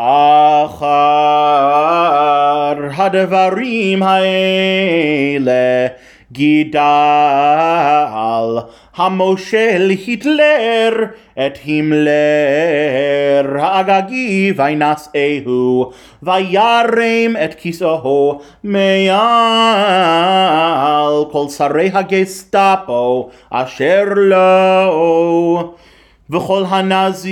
אחר הדברים האלה גידל. המושל היטלר את הימלר האגגי וינשאהו וירם את כיסאו מעל כל שרי הגסטאפו אשר לו וכל הנזים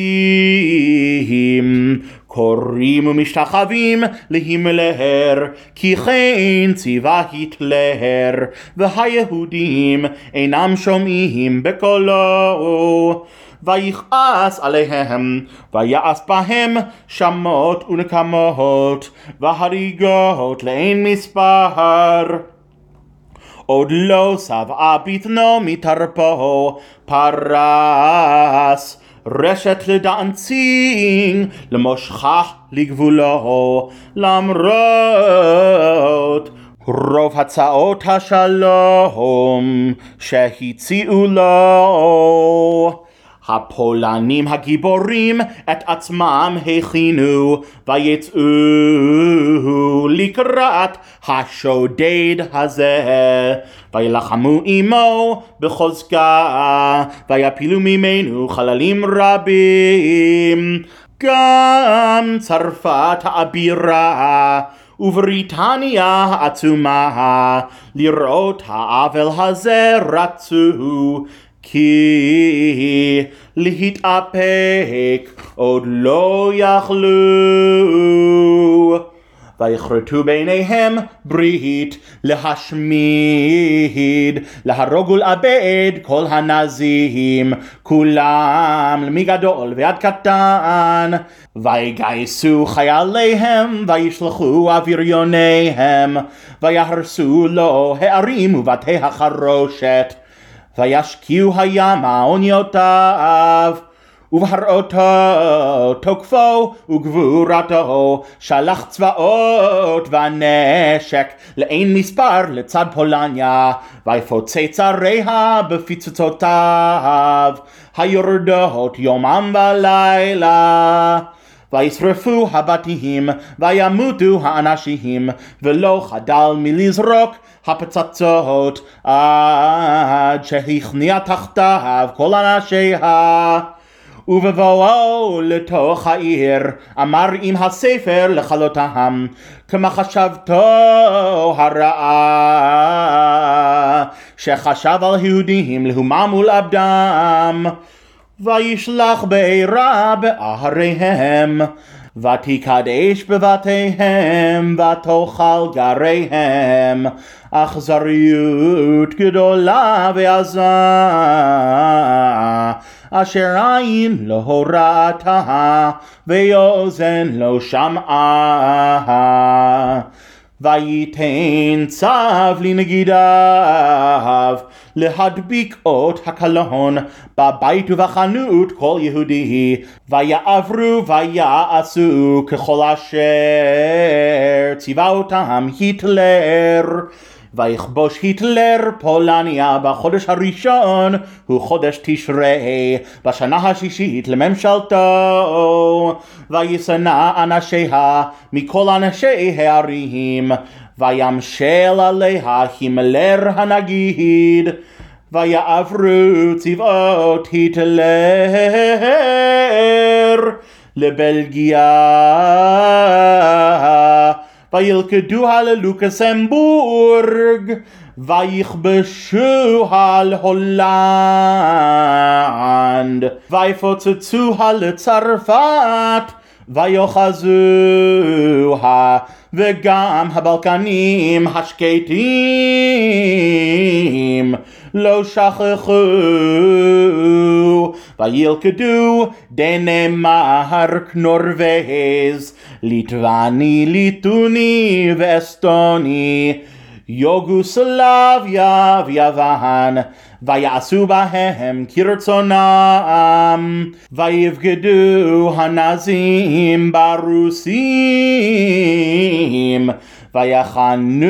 קוראים ומשתחווים להימלר, כי כן ציווה היטלר, והיהודים אינם שומעים בקולו. ויכעס עליהם, ויעש בהם שמות ונקמות, והריגות לאין מספר. עוד לא שבעה בטנו מתרפו, פרס רשת לדאנצינג, למושכה לגבולו, למרות רוב הצעות השלום שהציעו לו. הפולנים הגיבורים את עצמם הכינו ויצאו לקראת השודד הזה וילחמו עמו בחוזקה ויפילו ממנו חללים רבים גם צרפת האבירה ובריטניה העצומה לראות העוול הזה רצו כי להתאפק עוד לא יכלו. ויכרתו ביניהם ברית להשמיד, להרוג ולאבד כל הנזים, כולם מגדול ועד קטן. ויגייסו חייליהם, וישלחו אוויריוניהם, ויהרסו לו הערים ובתי החרושת. וישקיעו הימה אוניותיו ובהראותו תוקפו וגבורתו שלח צבאות ונשק לאין מספר לצד פולניה ויפוצץ עריה בפיצוצותיו היורדות יומם ולילה. וישרפו הבתים וימותו האנשים ולא חדל מלזרוק הפצצות עד שהכניע תחתיו כל אנשיה ובבואו לתוך העיר אמר עם הספר לכלותם כמחשבתו הרעה שחשב על יהודים להומם ולאבדם וישלח בעירה בעריהם ותקדש בבתיהם ותאכל גריהם. אכזריות גדולה ועזה אשר עין לא הורתה ואוזן לא שמעה וייתן צו לנגידיו להדביק אות הקלון בבית ובחנות כל יהודי ויעברו ויעשו ככל אשר ציווה אותם היטלר ויכבוש היטלר פולניה בחודש הראשון הוא חודש תשרי בשנה השישית לממשלתו. וישנא אנשיה מכל אנשי הערים וימשל עליה הימלר הנגיד ויעברו צבאות היטלר לבלגיה וילכדוה ללוקסמבורג ויכבשוה להולנד ויפוצצוה לצרפת ויאחזוה וגם הבלקנים השקטים לא שכחו וילכדו דנמרק נורווז ליטבני ליטוני ואסטוני יוגוסלביה ויוון ויעשו בהם כרצונם ויבגדו הנזים ברוסים ויחנו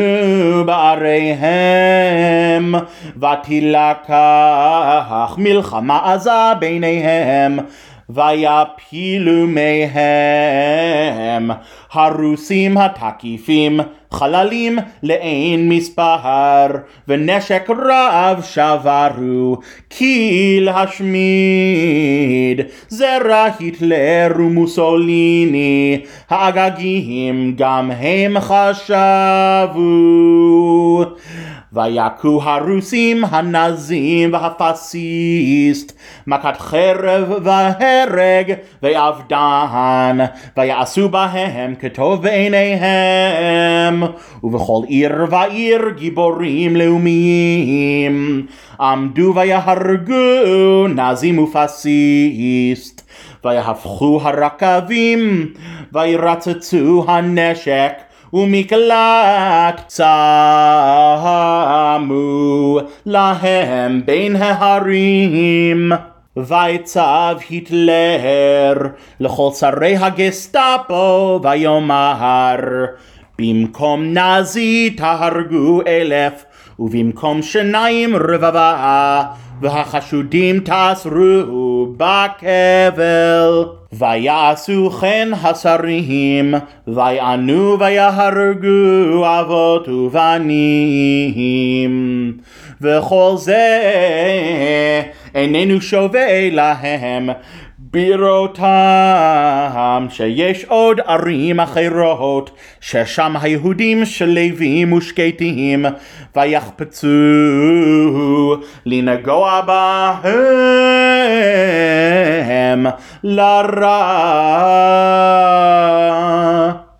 בעריהם ותילקח מלחמה עזה ביניהם ויפילו מהם הרוסים התקיפים חללים לאין מספר ונשק רב שברו כי להשמיד זרע היטלר ומוסוליני האגגים גם הם חשבו ויכו הרוסים, הנזים והפסיסט, מכת חרב והרג ואבדן, ויעשו בהם כטוב בעיניהם, ובכל עיר ועיר גיבורים לאומיים, עמדו ויהרגו נזים ופסיסט, ויהפכו הרכבים, וירצצו הנשק, ומקלט צמו להם בין ההרים. ויצב היטלר לכל שרי הגסטאפו ויאמר במקום נזי תהרגו אלף ובמקום שניים רבבה והחשודים תאסרו בכבל. ויעשו כן השרים, ויענו ויהרגו אבות ובנים. וכל זה איננו שווה להם בראותם שיש עוד ערים אחרות ששם היהודים שלווים ושקטים ויחפצו לנגוע בהם לרע